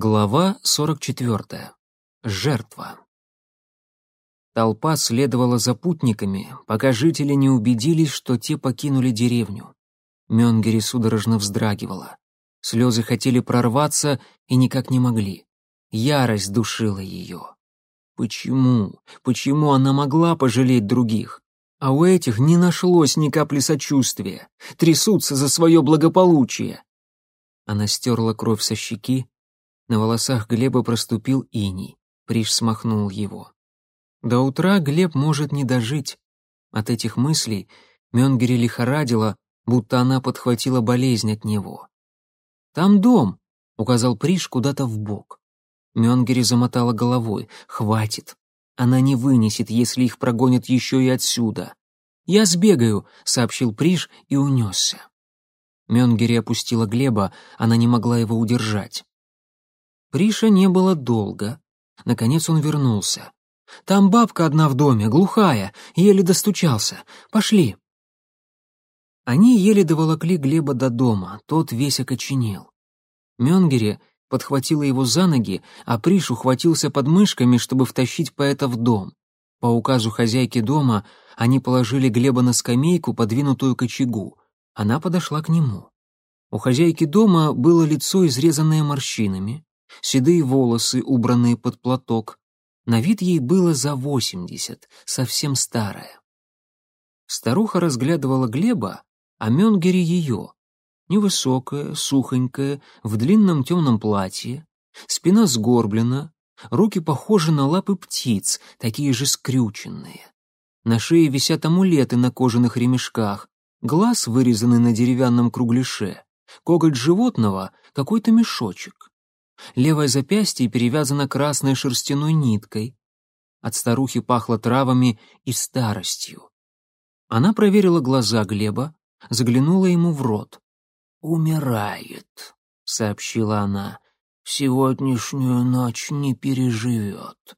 Глава 44. Жертва. Толпа следовала за путниками, пока жители не убедились, что те покинули деревню. Мёнгери судорожно вздрагивала. Слезы хотели прорваться и никак не могли. Ярость душила ее. Почему? Почему она могла пожалеть других? А у этих не нашлось ни капли сочувствия. Трясутся за свое благополучие. Она стерла кровь со щеки, на волосах Глеба проступил иней. Приш смахнул его. До утра Глеб может не дожить. От этих мыслей Мёнгери лихорадила, будто она подхватила болезнь от него. «Там дом», — указал Приш куда-то в бок. Мёнгери замотала головой. «Хватит. Она не вынесет, если их прогонят еще и отсюда». «Я сбегаю», — сообщил Приш и унесся. Мёнгери опустила Глеба, она не могла его удержать. Приша не было долго. Наконец он вернулся. «Там бабка одна в доме, глухая, еле достучался. Пошли». Они еле доволокли Глеба до дома, тот весь окоченел. Мёнгере подхватила его за ноги, а Приш ухватился под мышками, чтобы втащить поэта в дом. По указу хозяйки дома они положили Глеба на скамейку, подвинутую к очагу. Она подошла к нему. У хозяйки дома было лицо, изрезанное морщинами седые волосы, убранные под платок. На вид ей было за восемьдесят, совсем старая. Старуха разглядывала Глеба, а Мёнгери ее. Невысокая, сухонькая, в длинном темном платье, спина сгорблена, руки похожи на лапы птиц, такие же скрюченные. На шее висят амулеты на кожаных ремешках, глаз вырезанный на деревянном кругляше, коготь животного — какой-то мешочек. Левое запястье перевязано красной шерстяной ниткой. От старухи пахло травами и старостью. Она проверила глаза Глеба, заглянула ему в рот. «Умирает», — сообщила она. «Сегодняшнюю ночь не переживет».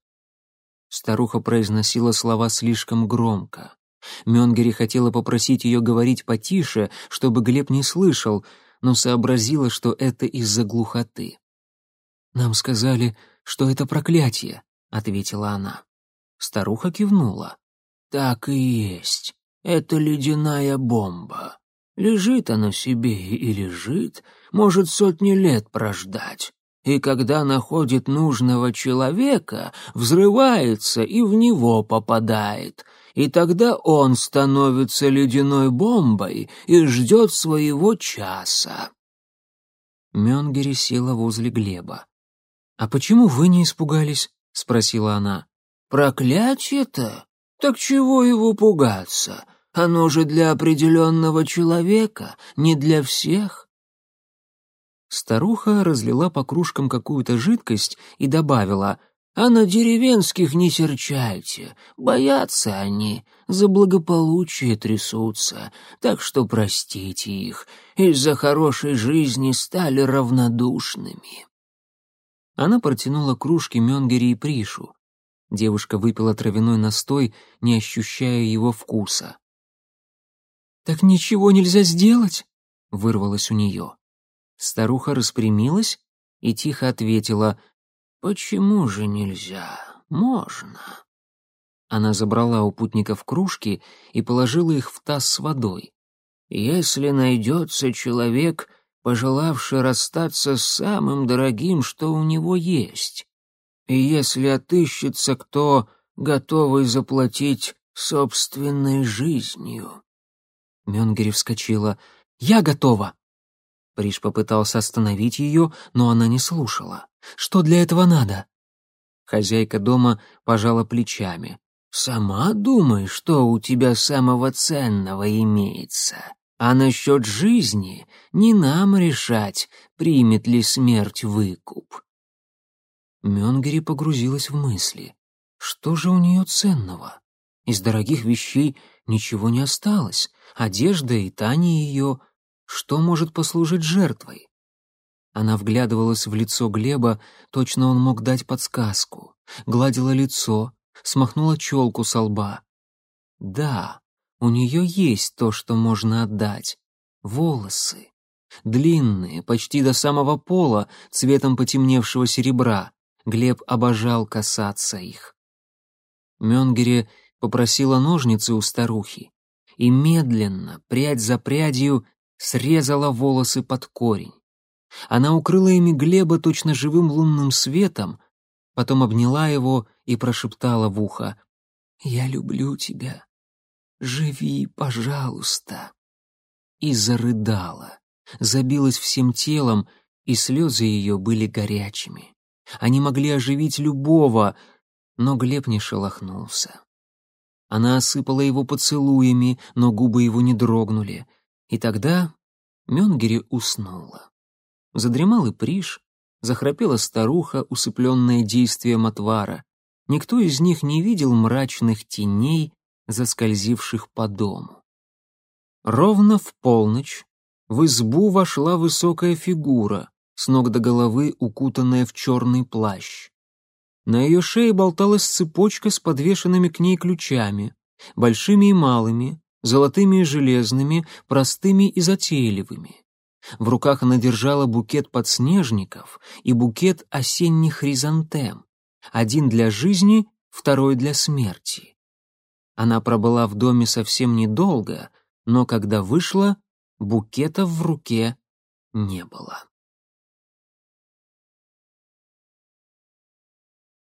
Старуха произносила слова слишком громко. Мёнгери хотела попросить ее говорить потише, чтобы Глеб не слышал, но сообразила, что это из-за глухоты. «Нам сказали, что это проклятие», — ответила она. Старуха кивнула. «Так и есть. Это ледяная бомба. Лежит она себе и лежит, может сотни лет прождать. И когда находит нужного человека, взрывается и в него попадает. И тогда он становится ледяной бомбой и ждет своего часа». Мёнгери села возле Глеба. «А почему вы не испугались?» — спросила она. «Проклятие-то? Так чего его пугаться? Оно же для определенного человека, не для всех». Старуха разлила по кружкам какую-то жидкость и добавила, «А на деревенских не серчайте, боятся они, за благополучие трясутся, так что простите их, из-за хорошей жизни стали равнодушными». Она протянула кружки Мёнгери и Пришу. Девушка выпила травяной настой, не ощущая его вкуса. «Так ничего нельзя сделать?» — вырвалось у нее. Старуха распрямилась и тихо ответила, «Почему же нельзя? Можно». Она забрала у путников кружки и положила их в таз с водой. «Если найдется человек, пожелавший расстаться с самым дорогим, что у него есть. И если отыщется кто, готовый заплатить собственной жизнью. Мёнгери вскочила. «Я готова!» Приш попытался остановить ее, но она не слушала. «Что для этого надо?» Хозяйка дома пожала плечами. «Сама думай, что у тебя самого ценного имеется. А насчет жизни не нам решать, примет ли смерть выкуп. Мёнгери погрузилась в мысли. Что же у нее ценного? Из дорогих вещей ничего не осталось. Одежда и та ее. Что может послужить жертвой? Она вглядывалась в лицо Глеба, точно он мог дать подсказку. Гладила лицо, смахнула челку со лба. Да, у нее есть то, что можно отдать. Волосы. длинные, почти до самого пола, цветом потемневшего серебра. Глеб обожал касаться их. Мёнгере попросила ножницы у старухи и медленно, прядь за прядью, срезала волосы под корень. Она укрыла ими Глеба точно живым лунным светом, потом обняла его и прошептала в ухо «Я люблю тебя. Живи, пожалуйста». И зарыдала, забилась всем телом, и слезы ее были горячими. Они могли оживить любого, но Глеб не шелохнулся. Она осыпала его поцелуями, но губы его не дрогнули. И тогда Мёнгери уснула. Задремал и Приш, захрапела старуха, усыпленная действием отвара. Никто из них не видел мрачных теней, заскользивших по дому. Ровно в полночь в избу вошла высокая фигура, с ног до головы укутанная в черный плащ. На ее шее болталась цепочка с подвешенными к ней ключами, большими и малыми, золотыми и железными, простыми и затейливыми. В руках она держала букет подснежников и букет осенних хризантем, один для жизни, второй для смерти. Она пробыла в доме совсем недолго, но когда вышла, букета в руке не было.